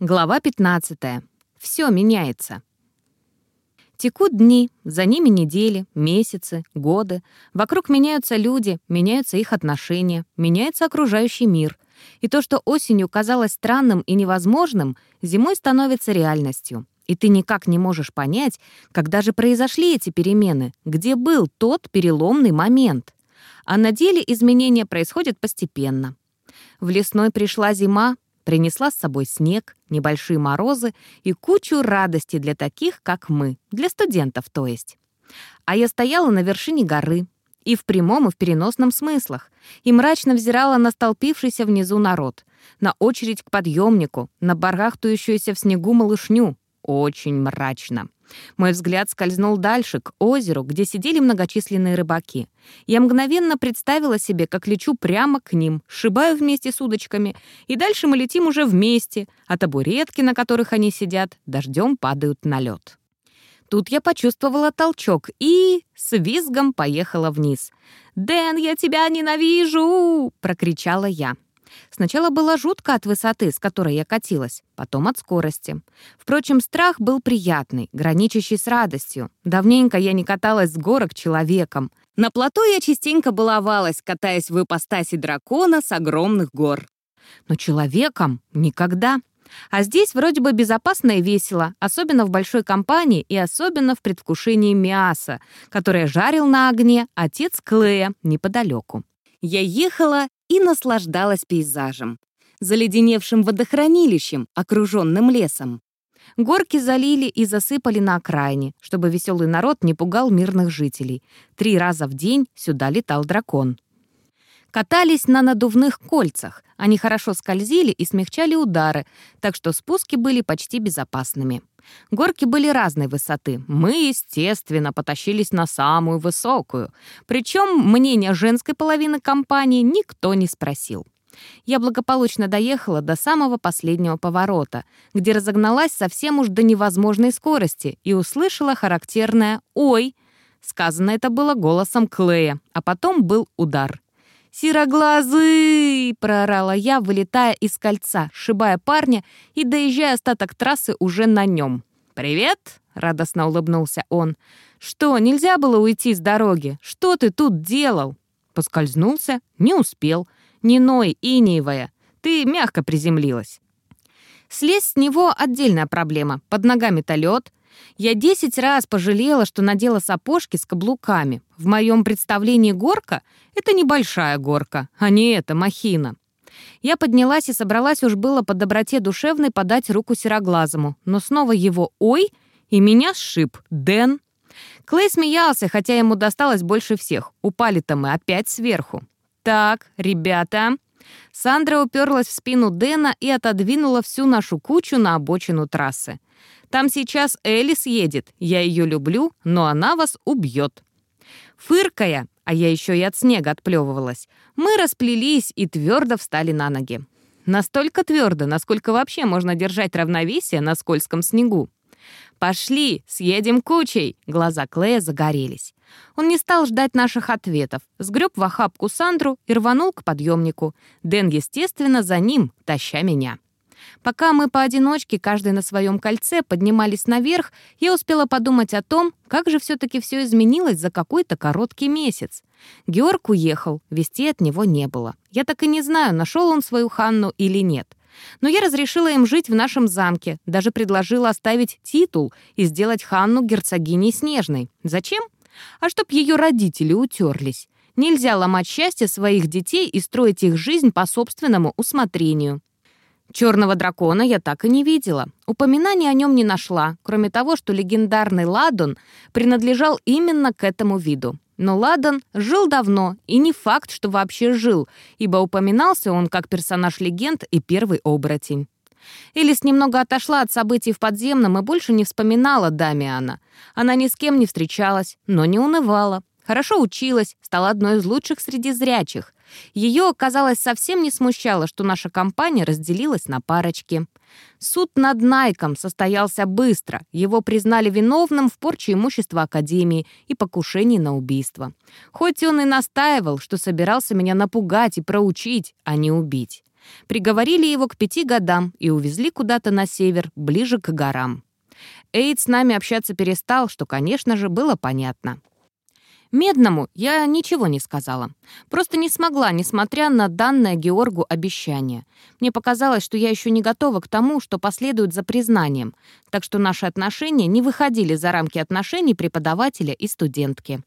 Глава 15. Все меняется. Текут дни, за ними недели, месяцы, годы. Вокруг меняются люди, меняются их отношения, меняется окружающий мир. И то, что осенью казалось странным и невозможным, зимой становится реальностью. И ты никак не можешь понять, когда же произошли эти перемены, где был тот переломный момент. А на деле изменения происходят постепенно. В лесной пришла зима, Принесла с собой снег, небольшие морозы и кучу радости для таких, как мы, для студентов, то есть. А я стояла на вершине горы, и в прямом, и в переносном смыслах, и мрачно взирала на столпившийся внизу народ, на очередь к подъемнику, на барахтающуюся в снегу малышню. Очень мрачно. Мой взгляд скользнул дальше, к озеру, где сидели многочисленные рыбаки. Я мгновенно представила себе, как лечу прямо к ним, сшибаю вместе с удочками, и дальше мы летим уже вместе, а табуретки, на которых они сидят, дождем падают на лед. Тут я почувствовала толчок и с визгом поехала вниз. «Дэн, я тебя ненавижу!» — прокричала я. Сначала было жутко от высоты, с которой я катилась, потом от скорости. Впрочем, страх был приятный, граничащий с радостью. Давненько я не каталась с горок человеком. На плато я частенько баловалась, катаясь в ипостаси дракона с огромных гор. Но человеком никогда. А здесь вроде бы безопасно и весело, особенно в большой компании и особенно в предвкушении мяса, которое жарил на огне отец Клея неподалеку. Я ехала и наслаждалась пейзажем, заледеневшим водохранилищем, окруженным лесом. Горки залили и засыпали на окраине, чтобы веселый народ не пугал мирных жителей. Три раза в день сюда летал дракон. Катались на надувных кольцах. Они хорошо скользили и смягчали удары, так что спуски были почти безопасными. Горки были разной высоты. Мы, естественно, потащились на самую высокую. Причем мнение женской половины компании никто не спросил. Я благополучно доехала до самого последнего поворота, где разогналась совсем уж до невозможной скорости и услышала характерное «Ой!». Сказано это было голосом Клея, а потом был удар. «Сероглазый!» — проорала я, вылетая из кольца, шибая парня и доезжая остаток трассы уже на нем. «Привет!» — радостно улыбнулся он. «Что, нельзя было уйти с дороги? Что ты тут делал?» Поскользнулся, не успел. Не ной, инеевая. Ты мягко приземлилась. Слезть с него — отдельная проблема. Под ногами-то лед. Я десять раз пожалела, что надела сапожки с каблуками. В моем представлении горка — это небольшая горка, а не эта махина. Я поднялась и собралась уж было по доброте душевной подать руку сероглазому, но снова его «Ой!» и меня сшиб Дэн. Клей смеялся, хотя ему досталось больше всех. Упали-то мы опять сверху. «Так, ребята...» Сандра уперлась в спину Дэна и отодвинула всю нашу кучу на обочину трассы. Там сейчас Элис едет. Я ее люблю, но она вас убьет. Фыркая, а я еще и от снега отплевывалась, мы расплелись и твердо встали на ноги. Настолько твердо, насколько вообще можно держать равновесие на скользком снегу. «Пошли, съедем кучей!» Глаза Клея загорелись. Он не стал ждать наших ответов, сгреб в охапку Сандру и рванул к подъемнику. Дэн, естественно, за ним, таща меня. Пока мы поодиночке, каждый на своем кольце, поднимались наверх, я успела подумать о том, как же все-таки все изменилось за какой-то короткий месяц. Георг уехал, вести от него не было. Я так и не знаю, нашел он свою Ханну или нет. Но я разрешила им жить в нашем замке, даже предложила оставить титул и сделать Ханну герцогиней Снежной. Зачем? А чтоб ее родители утерлись. Нельзя ломать счастье своих детей и строить их жизнь по собственному усмотрению. Черного дракона я так и не видела. Упоминаний о нем не нашла, кроме того, что легендарный Ладон принадлежал именно к этому виду. Но Ладон жил давно, и не факт, что вообще жил, ибо упоминался он как персонаж легенд и первый оборотень. Элис немного отошла от событий в подземном и больше не вспоминала Дамиана. Она ни с кем не встречалась, но не унывала. Хорошо училась, стала одной из лучших среди зрячих. Ее, казалось, совсем не смущало, что наша компания разделилась на парочки. Суд над Найком состоялся быстро. Его признали виновным в порче имущества Академии и покушении на убийство. Хоть он и настаивал, что собирался меня напугать и проучить, а не убить. Приговорили его к пяти годам и увезли куда-то на север, ближе к горам. Эйд с нами общаться перестал, что, конечно же, было понятно. Медному я ничего не сказала. Просто не смогла, несмотря на данное Георгу обещание. Мне показалось, что я еще не готова к тому, что последует за признанием, так что наши отношения не выходили за рамки отношений преподавателя и студентки.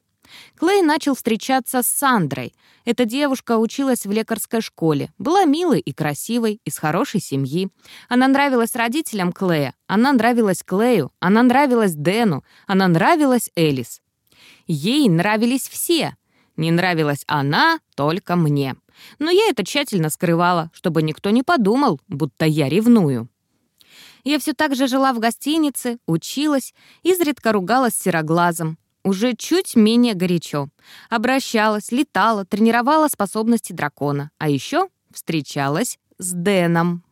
Клей начал встречаться с Сандрой. Эта девушка училась в лекарской школе, была милой и красивой, из хорошей семьи. Она нравилась родителям Клея, она нравилась Клею, она нравилась Дэну, она нравилась Элис. Ей нравились все. Не нравилась она только мне. Но я это тщательно скрывала, чтобы никто не подумал, будто я ревную. Я все так же жила в гостинице, училась, изредка ругалась сероглазом. Уже чуть менее горячо. Обращалась, летала, тренировала способности дракона. А еще встречалась с Дэном.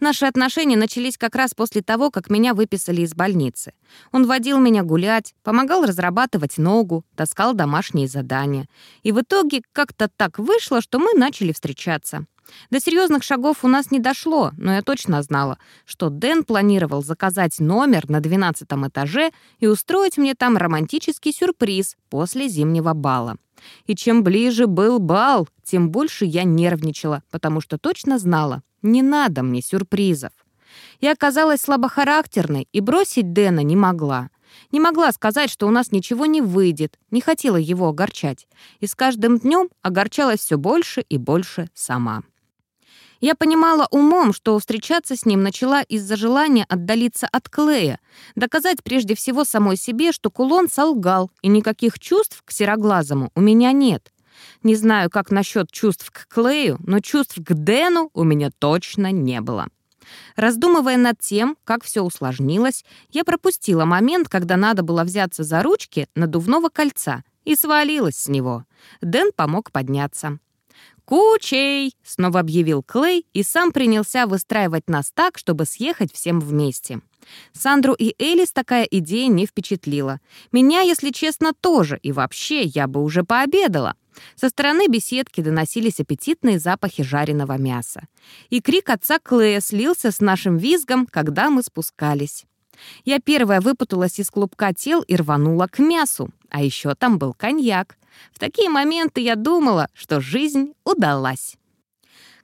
Наши отношения начались как раз после того, как меня выписали из больницы. Он водил меня гулять, помогал разрабатывать ногу, таскал домашние задания. И в итоге как-то так вышло, что мы начали встречаться. До серьезных шагов у нас не дошло, но я точно знала, что Дэн планировал заказать номер на 12 этаже и устроить мне там романтический сюрприз после зимнего бала. И чем ближе был бал, тем больше я нервничала, потому что точно знала, не надо мне сюрпризов. Я оказалась слабохарактерной и бросить Дэна не могла. Не могла сказать, что у нас ничего не выйдет, не хотела его огорчать. И с каждым днем огорчалась все больше и больше сама. Я понимала умом, что встречаться с ним начала из-за желания отдалиться от Клея, доказать прежде всего самой себе, что кулон солгал, и никаких чувств к сероглазому у меня нет. Не знаю, как насчет чувств к Клею, но чувств к Дэну у меня точно не было. Раздумывая над тем, как все усложнилось, я пропустила момент, когда надо было взяться за ручки надувного кольца и свалилась с него. Дэн помог подняться. «Кучей!» — снова объявил Клей и сам принялся выстраивать нас так, чтобы съехать всем вместе. Сандру и Элис такая идея не впечатлила. Меня, если честно, тоже, и вообще я бы уже пообедала. Со стороны беседки доносились аппетитные запахи жареного мяса. И крик отца Клея слился с нашим визгом, когда мы спускались. Я первая выпуталась из клубка тел и рванула к мясу. А еще там был коньяк. В такие моменты я думала, что жизнь удалась.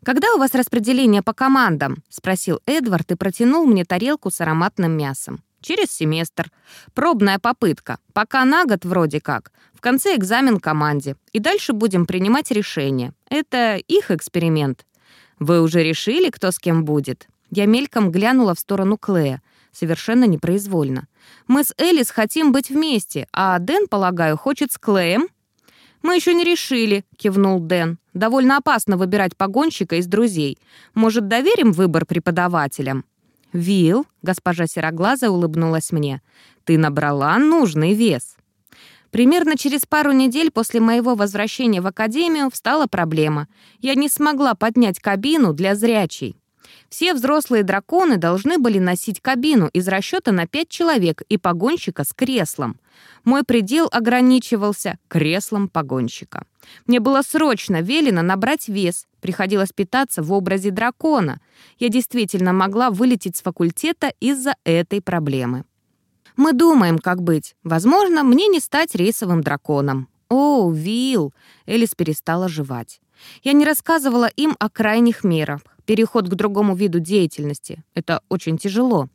«Когда у вас распределение по командам?» — спросил Эдвард и протянул мне тарелку с ароматным мясом. «Через семестр. Пробная попытка. Пока на год вроде как. В конце экзамен команде. И дальше будем принимать решения. Это их эксперимент. Вы уже решили, кто с кем будет?» Я мельком глянула в сторону Клея. Совершенно непроизвольно. «Мы с Элис хотим быть вместе, а Дэн, полагаю, хочет с Клеем?» «Мы еще не решили», — кивнул Дэн. «Довольно опасно выбирать погонщика из друзей. Может, доверим выбор преподавателям?» «Вилл», — госпожа Сероглазая улыбнулась мне, «ты набрала нужный вес». Примерно через пару недель после моего возвращения в академию встала проблема. Я не смогла поднять кабину для зрячей. Все взрослые драконы должны были носить кабину из расчета на пять человек и погонщика с креслом. Мой предел ограничивался креслом погонщика. Мне было срочно велено набрать вес, приходилось питаться в образе дракона. Я действительно могла вылететь с факультета из-за этой проблемы. Мы думаем, как быть. Возможно, мне не стать рейсовым драконом. «О, Вилл!» Элис перестала жевать. Я не рассказывала им о крайних мерах переход к другому виду деятельности. Это очень тяжело.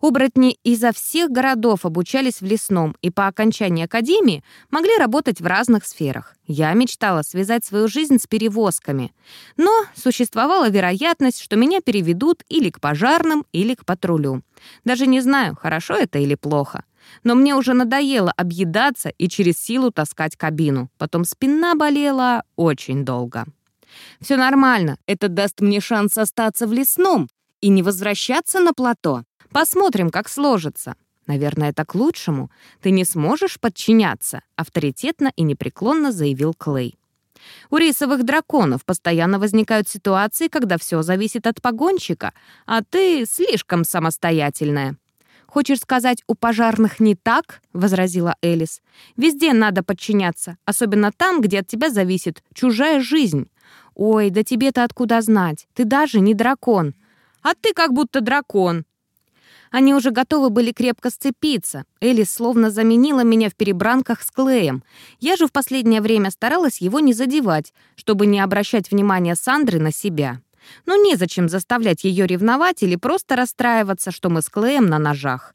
Оборотни изо всех городов обучались в лесном и по окончании академии могли работать в разных сферах. Я мечтала связать свою жизнь с перевозками. Но существовала вероятность, что меня переведут или к пожарным, или к патрулю. Даже не знаю, хорошо это или плохо. Но мне уже надоело объедаться и через силу таскать кабину. Потом спина болела очень долго. Все нормально, это даст мне шанс остаться в лесном и не возвращаться на плато. Посмотрим, как сложится. Наверное, это к лучшему. Ты не сможешь подчиняться, авторитетно и непреклонно заявил Клей. У рейсовых драконов постоянно возникают ситуации, когда все зависит от погонщика, а ты слишком самостоятельная. «Хочешь сказать, у пожарных не так?» — возразила Элис. «Везде надо подчиняться, особенно там, где от тебя зависит чужая жизнь. «Ой, да тебе-то откуда знать? Ты даже не дракон!» «А ты как будто дракон!» Они уже готовы были крепко сцепиться. Элис словно заменила меня в перебранках с Клеем. Я же в последнее время старалась его не задевать, чтобы не обращать внимания Сандры на себя. Но незачем заставлять ее ревновать или просто расстраиваться, что мы с Клеем на ножах.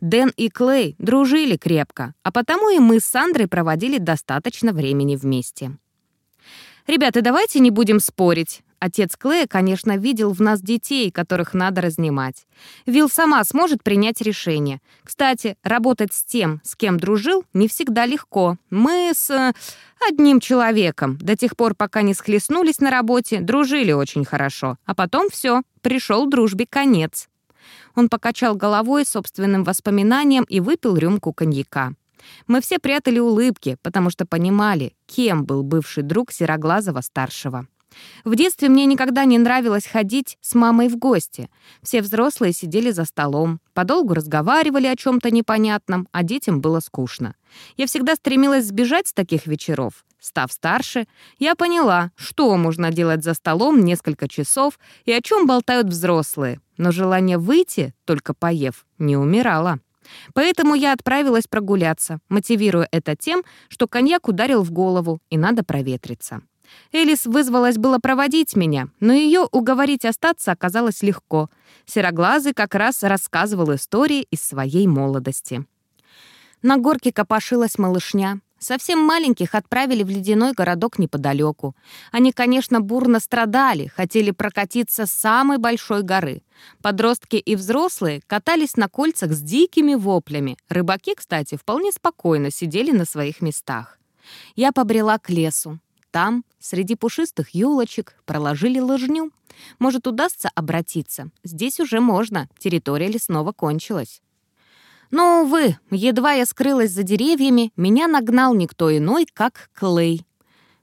Дэн и Клей дружили крепко, а потому и мы с Сандрой проводили достаточно времени вместе. «Ребята, давайте не будем спорить», Отец Клея, конечно, видел в нас детей, которых надо разнимать. Вилл сама сможет принять решение. Кстати, работать с тем, с кем дружил, не всегда легко. Мы с э, одним человеком до тех пор, пока не схлестнулись на работе, дружили очень хорошо. А потом все, пришел дружбе конец. Он покачал головой собственным воспоминанием и выпил рюмку коньяка. Мы все прятали улыбки, потому что понимали, кем был бывший друг Сероглазого-старшего. В детстве мне никогда не нравилось ходить с мамой в гости. Все взрослые сидели за столом, подолгу разговаривали о чем-то непонятном, а детям было скучно. Я всегда стремилась сбежать с таких вечеров. Став старше, я поняла, что можно делать за столом несколько часов и о чем болтают взрослые, но желание выйти, только поев, не умирало. Поэтому я отправилась прогуляться, мотивируя это тем, что коньяк ударил в голову и надо проветриться. Элис вызвалась было проводить меня, но ее уговорить остаться оказалось легко. Сероглазый как раз рассказывал истории из своей молодости. На горке копошилась малышня. Совсем маленьких отправили в ледяной городок неподалеку. Они, конечно, бурно страдали, хотели прокатиться с самой большой горы. Подростки и взрослые катались на кольцах с дикими воплями. Рыбаки, кстати, вполне спокойно сидели на своих местах. Я побрела к лесу. Там, среди пушистых елочек, проложили лыжню. Может, удастся обратиться. Здесь уже можно, территория лесного кончилась. Но, увы, едва я скрылась за деревьями, меня нагнал никто иной, как Клей.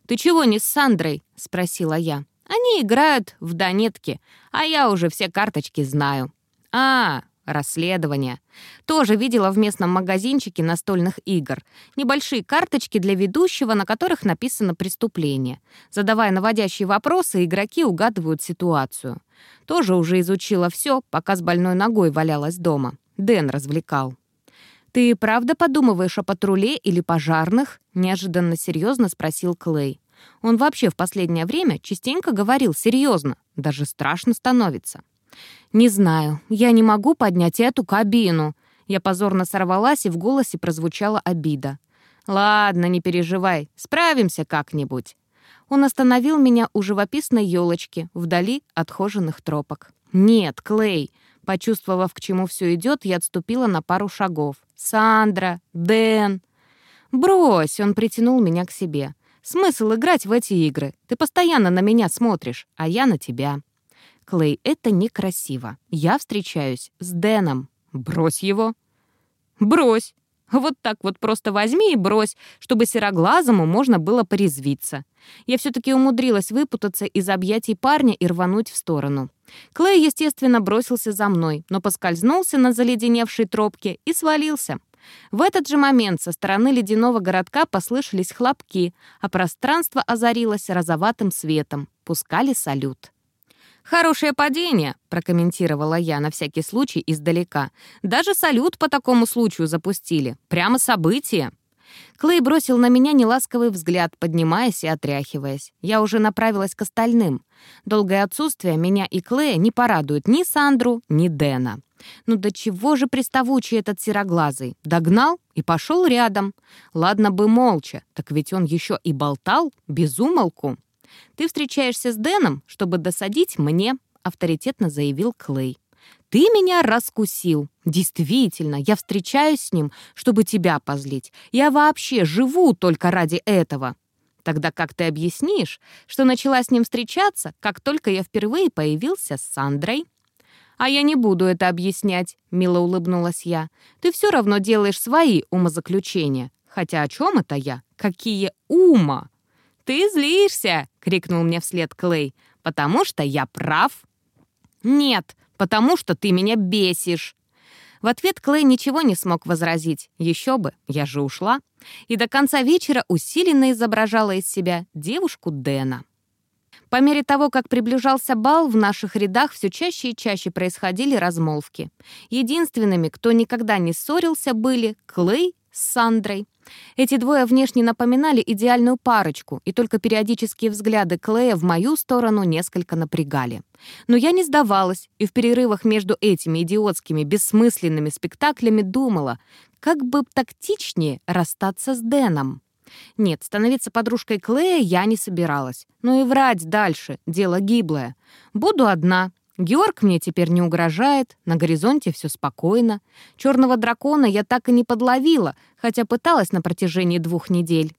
«Ты чего не с Сандрой?» — спросила я. «Они играют в донетки, а я уже все карточки знаю». «А, Расследование. Тоже видела в местном магазинчике настольных игр. Небольшие карточки для ведущего, на которых написано «преступление». Задавая наводящие вопросы, игроки угадывают ситуацию. Тоже уже изучила все, пока с больной ногой валялась дома. Дэн развлекал. «Ты правда подумываешь о патруле или пожарных?» — неожиданно серьезно спросил Клей. Он вообще в последнее время частенько говорил серьезно, даже страшно становится. «Не знаю, я не могу поднять эту кабину». Я позорно сорвалась, и в голосе прозвучала обида. «Ладно, не переживай, справимся как-нибудь». Он остановил меня у живописной елочки, вдали от хоженых тропок. «Нет, Клей!» Почувствовав, к чему все идет, я отступила на пару шагов. «Сандра! Дэн!» «Брось!» — он притянул меня к себе. «Смысл играть в эти игры? Ты постоянно на меня смотришь, а я на тебя». Клей, это некрасиво. Я встречаюсь с Дэном. Брось его. Брось. Вот так вот просто возьми и брось, чтобы сероглазому можно было порезвиться. Я все-таки умудрилась выпутаться из объятий парня и рвануть в сторону. Клей, естественно, бросился за мной, но поскользнулся на заледеневшей тропке и свалился. В этот же момент со стороны ледяного городка послышались хлопки, а пространство озарилось розоватым светом. Пускали салют. «Хорошее падение», — прокомментировала я на всякий случай издалека. «Даже салют по такому случаю запустили. Прямо событие». Клей бросил на меня неласковый взгляд, поднимаясь и отряхиваясь. Я уже направилась к остальным. Долгое отсутствие меня и Клея не порадует ни Сандру, ни Дэна. Ну до чего же приставучий этот сероглазый? Догнал и пошел рядом. Ладно бы молча, так ведь он еще и болтал без умолку. «Ты встречаешься с Дэном, чтобы досадить мне», — авторитетно заявил Клей. «Ты меня раскусил. Действительно, я встречаюсь с ним, чтобы тебя позлить. Я вообще живу только ради этого». Тогда как ты объяснишь, что начала с ним встречаться, как только я впервые появился с Сандрой? «А я не буду это объяснять», — мило улыбнулась я. «Ты все равно делаешь свои умозаключения. Хотя о чем это я? Какие ума!» «Ты злишься!» — крикнул мне вслед Клей. «Потому что я прав?» «Нет, потому что ты меня бесишь!» В ответ Клей ничего не смог возразить. Еще бы, я же ушла. И до конца вечера усиленно изображала из себя девушку Дэна. По мере того, как приближался бал, в наших рядах все чаще и чаще происходили размолвки. Единственными, кто никогда не ссорился, были Клей с Сандрой. Эти двое внешне напоминали идеальную парочку, и только периодические взгляды Клея в мою сторону несколько напрягали. Но я не сдавалась, и в перерывах между этими идиотскими, бессмысленными спектаклями думала, как бы тактичнее расстаться с Дэном. Нет, становиться подружкой Клея я не собиралась. Но и врать дальше — дело гиблое. Буду одна, Георг мне теперь не угрожает, на горизонте все спокойно. Черного дракона я так и не подловила, хотя пыталась на протяжении двух недель.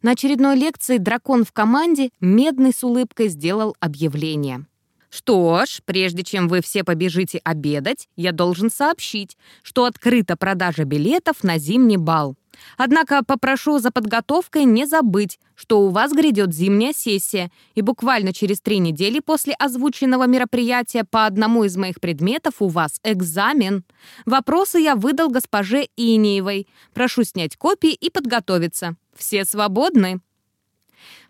На очередной лекции «Дракон в команде» Медный с улыбкой сделал объявление. «Что ж, прежде чем вы все побежите обедать, я должен сообщить, что открыта продажа билетов на зимний бал. Однако попрошу за подготовкой не забыть, что у вас грядет зимняя сессия, и буквально через три недели после озвученного мероприятия по одному из моих предметов у вас экзамен. Вопросы я выдал госпоже Инеевой. Прошу снять копии и подготовиться. Все свободны.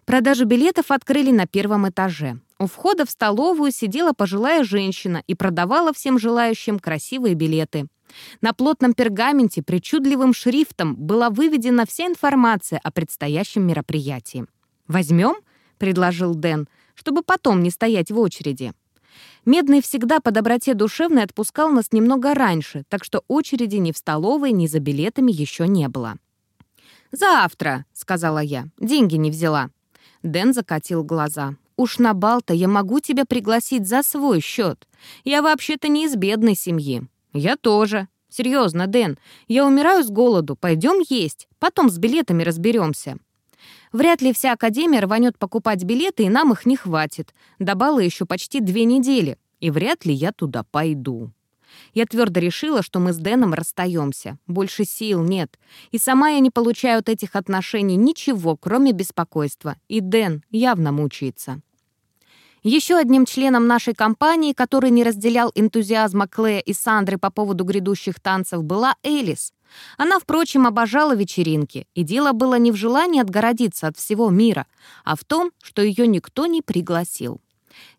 Продажу билетов открыли на первом этаже. У входа в столовую сидела пожилая женщина и продавала всем желающим красивые билеты. На плотном пергаменте причудливым шрифтом была выведена вся информация о предстоящем мероприятии. «Возьмем?» — предложил Дэн, чтобы потом не стоять в очереди. Медный всегда по доброте душевной отпускал нас немного раньше, так что очереди ни в столовой, ни за билетами еще не было. «Завтра», — сказала я, — «деньги не взяла». Дэн закатил глаза. «Уж на бал-то я могу тебя пригласить за свой счет. Я вообще-то не из бедной семьи. «Я тоже. Серьезно, Дэн, я умираю с голоду. Пойдем есть. Потом с билетами разберемся». Вряд ли вся Академия рванет покупать билеты, и нам их не хватит. До бала еще почти две недели, и вряд ли я туда пойду. Я твердо решила, что мы с Дэном расстаемся. Больше сил нет. И сама я не получаю от этих отношений ничего, кроме беспокойства. И Дэн явно мучается. Еще одним членом нашей компании, который не разделял энтузиазма Клея и Сандры по поводу грядущих танцев, была Элис. Она, впрочем, обожала вечеринки, и дело было не в желании отгородиться от всего мира, а в том, что ее никто не пригласил.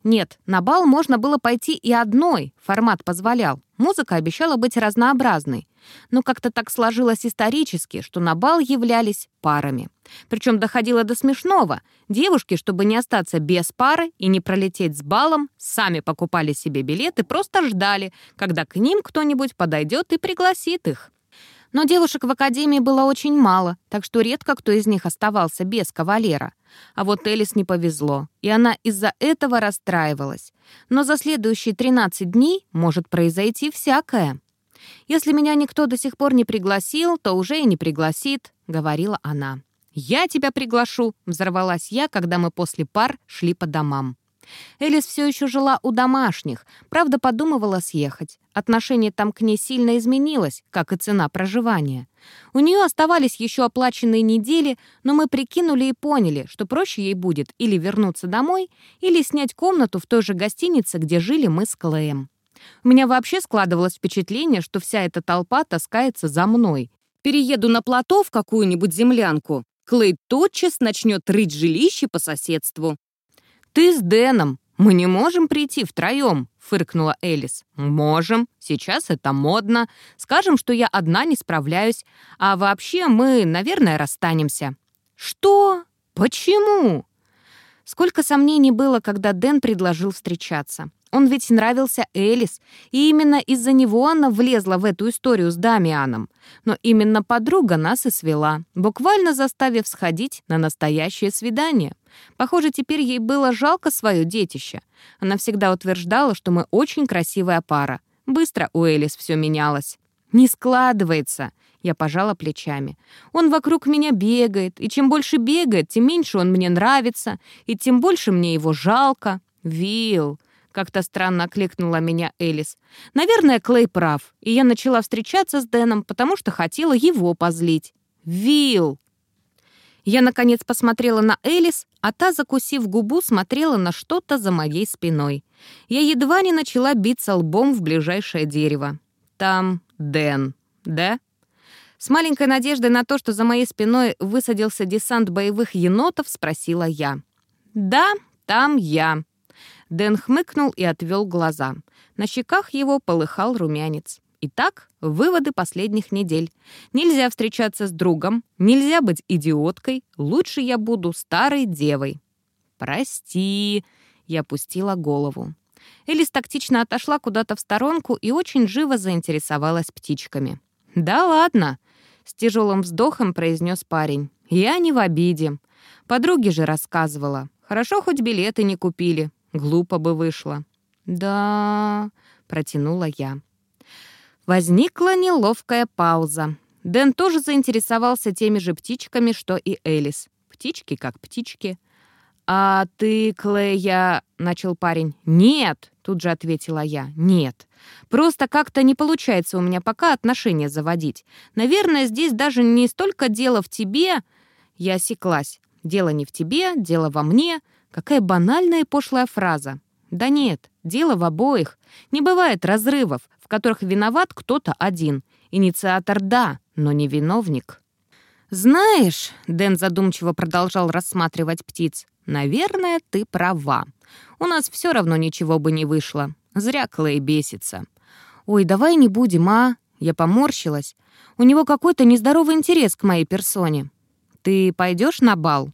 Нет, на бал можно было пойти и одной, формат позволял. Музыка обещала быть разнообразной. Но как-то так сложилось исторически, что на бал являлись парами. Причем доходило до смешного. Девушки, чтобы не остаться без пары и не пролететь с балом, сами покупали себе билеты, просто ждали, когда к ним кто-нибудь подойдет и пригласит их. Но девушек в академии было очень мало, так что редко кто из них оставался без кавалера. А вот Элис не повезло, и она из-за этого расстраивалась. Но за следующие 13 дней может произойти всякое. «Если меня никто до сих пор не пригласил, то уже и не пригласит», — говорила она. «Я тебя приглашу», — взорвалась я, когда мы после пар шли по домам. Элис все еще жила у домашних, правда, подумывала съехать. Отношение там к ней сильно изменилось, как и цена проживания. У нее оставались еще оплаченные недели, но мы прикинули и поняли, что проще ей будет или вернуться домой, или снять комнату в той же гостинице, где жили мы с Клеем. У меня вообще складывалось впечатление, что вся эта толпа таскается за мной. Перееду на плато в какую-нибудь землянку, Клей тотчас начнет рыть жилище по соседству. «Ты с Дэном. Мы не можем прийти втроем», — фыркнула Элис. «Можем. Сейчас это модно. Скажем, что я одна не справляюсь. А вообще мы, наверное, расстанемся». «Что? Почему?» Сколько сомнений было, когда Дэн предложил встречаться. Он ведь нравился Элис, и именно из-за него она влезла в эту историю с Дамианом. Но именно подруга нас и свела, буквально заставив сходить на настоящее свидание. Похоже, теперь ей было жалко свое детище. Она всегда утверждала, что мы очень красивая пара. Быстро у Элис все менялось. «Не складывается», — я пожала плечами. «Он вокруг меня бегает, и чем больше бегает, тем меньше он мне нравится, и тем больше мне его жалко. Вил, как-то странно окликнула меня Элис. «Наверное, Клей прав, и я начала встречаться с Дэном, потому что хотела его позлить. Вил!» Я, наконец, посмотрела на Элис, а та, закусив губу, смотрела на что-то за моей спиной. Я едва не начала биться лбом в ближайшее дерево. Там Дэн, да? С маленькой надеждой на то, что за моей спиной высадился десант боевых енотов, спросила я. «Да, там я». Дэн хмыкнул и отвел глаза. На щеках его полыхал румянец. Итак, выводы последних недель. Нельзя встречаться с другом, нельзя быть идиоткой, лучше я буду старой девой. «Прости», — я опустила голову. Элис тактично отошла куда-то в сторонку и очень живо заинтересовалась птичками. «Да ладно», — с тяжелым вздохом произнес парень. «Я не в обиде. Подруге же рассказывала. Хорошо, хоть билеты не купили. Глупо бы вышло». «Да...» — протянула я. Возникла неловкая пауза. Дэн тоже заинтересовался теми же птичками, что и Элис. Птички как птички. «А ты, Клея...» — начал парень. «Нет!» — тут же ответила я. «Нет. Просто как-то не получается у меня пока отношения заводить. Наверное, здесь даже не столько дело в тебе...» Я осеклась. «Дело не в тебе, дело во мне». Какая банальная и пошлая фраза. Да нет, дело в обоих. Не бывает разрывов, которых виноват кто-то один. Инициатор — да, но не виновник. «Знаешь», — Дэн задумчиво продолжал рассматривать птиц, «наверное, ты права. У нас все равно ничего бы не вышло. Зря Клей бесится». «Ой, давай не будем, а?» Я поморщилась. «У него какой-то нездоровый интерес к моей персоне». «Ты пойдешь на бал?»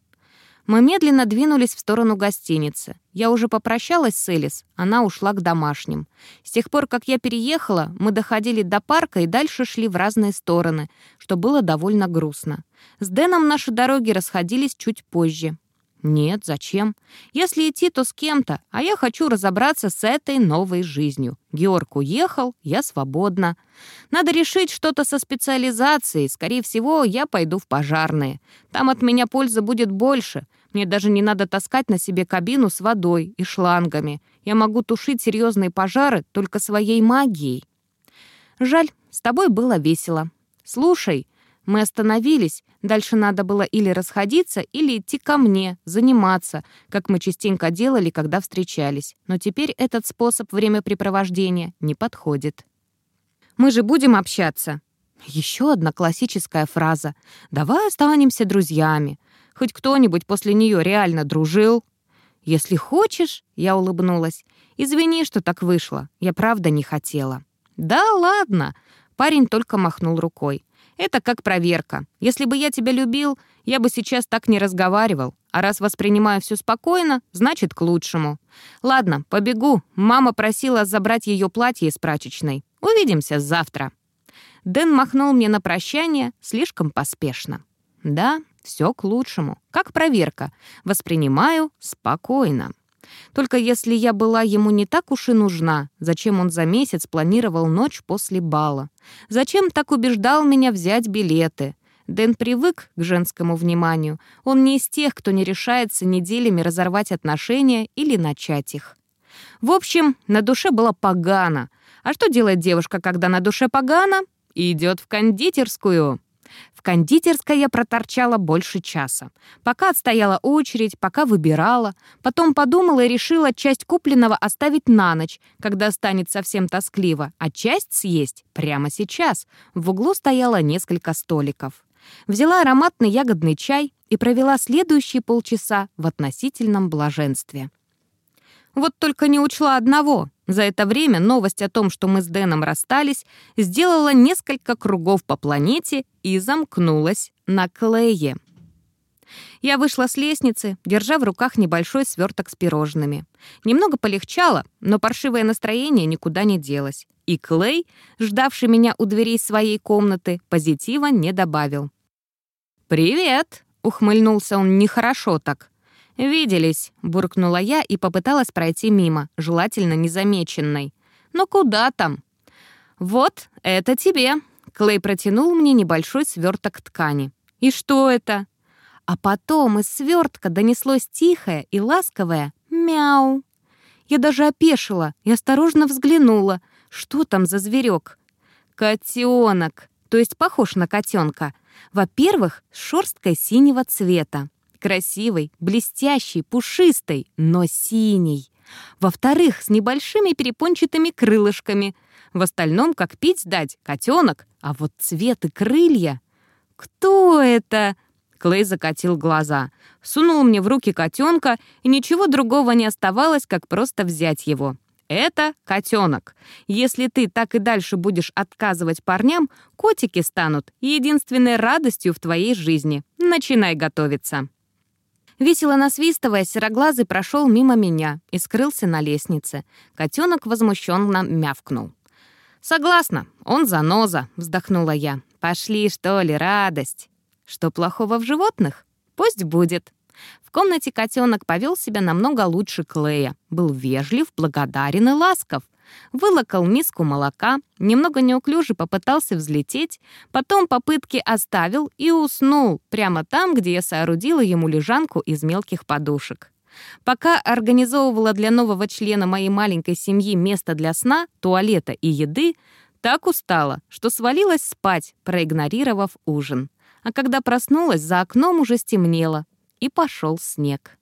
Мы медленно двинулись в сторону гостиницы. Я уже попрощалась с Элис, она ушла к домашним. С тех пор, как я переехала, мы доходили до парка и дальше шли в разные стороны, что было довольно грустно. С Дэном наши дороги расходились чуть позже. Нет, зачем? Если идти, то с кем-то, а я хочу разобраться с этой новой жизнью. Георг уехал, я свободна. Надо решить что-то со специализацией. Скорее всего, я пойду в пожарные. Там от меня пользы будет больше. Мне даже не надо таскать на себе кабину с водой и шлангами. Я могу тушить серьезные пожары только своей магией. Жаль, с тобой было весело. Слушай, мы остановились. Дальше надо было или расходиться, или идти ко мне, заниматься, как мы частенько делали, когда встречались. Но теперь этот способ времяпрепровождения не подходит. Мы же будем общаться. Еще одна классическая фраза. «Давай останемся друзьями». Хоть кто-нибудь после нее реально дружил? Если хочешь, я улыбнулась. Извини, что так вышло. Я правда не хотела. Да ладно. Парень только махнул рукой. Это как проверка. Если бы я тебя любил, я бы сейчас так не разговаривал. А раз воспринимаю все спокойно, значит, к лучшему. Ладно, побегу. Мама просила забрать ее платье из прачечной. Увидимся завтра. Дэн махнул мне на прощание слишком поспешно. Да, все к лучшему. Как проверка. Воспринимаю спокойно. Только если я была ему не так уж и нужна, зачем он за месяц планировал ночь после бала? Зачем так убеждал меня взять билеты? Дэн привык к женскому вниманию. Он не из тех, кто не решается неделями разорвать отношения или начать их. В общем, на душе было погано. А что делает девушка, когда на душе погано? Идет в кондитерскую. В кондитерской я проторчала больше часа. Пока отстояла очередь, пока выбирала. Потом подумала и решила часть купленного оставить на ночь, когда станет совсем тоскливо, а часть съесть прямо сейчас. В углу стояло несколько столиков. Взяла ароматный ягодный чай и провела следующие полчаса в относительном блаженстве. Вот только не учла одного. За это время новость о том, что мы с Дэном расстались, сделала несколько кругов по планете и замкнулась на Клее. Я вышла с лестницы, держа в руках небольшой сверток с пирожными. Немного полегчало, но паршивое настроение никуда не делось. И Клей, ждавший меня у дверей своей комнаты, позитива не добавил. «Привет!» — ухмыльнулся он нехорошо так. «Виделись», — буркнула я и попыталась пройти мимо, желательно незамеченной. «Но куда там?» «Вот, это тебе». Клей протянул мне небольшой сверток ткани. «И что это?» А потом из свертка донеслось тихое и ласковое «мяу». Я даже опешила и осторожно взглянула. Что там за зверек? Котенок, то есть похож на котенка. Во-первых, с шерсткой синего цвета. Красивой, блестящей, пушистой, но синей. Во-вторых, с небольшими перепончатыми крылышками. В остальном, как пить дать, котенок, а вот цвет и крылья. «Кто это?» Клей закатил глаза, сунул мне в руки котенка, и ничего другого не оставалось, как просто взять его. Это котенок. Если ты так и дальше будешь отказывать парням, котики станут единственной радостью в твоей жизни. Начинай готовиться. Весело насвистывая, сероглазый прошел мимо меня и скрылся на лестнице. Котенок возмущенно мявкнул. «Согласна, он заноза», — вздохнула я. «Пошли, что ли, радость?» «Что плохого в животных? Пусть будет». В комнате котенок повел себя намного лучше Клея. Был вежлив, благодарен и ласков. Вылокал миску молока, немного неуклюже попытался взлететь, потом попытки оставил и уснул прямо там, где я соорудила ему лежанку из мелких подушек. Пока организовывала для нового члена моей маленькой семьи место для сна, туалета и еды, так устала, что свалилась спать, проигнорировав ужин. А когда проснулась, за окном уже стемнело, и пошел снег.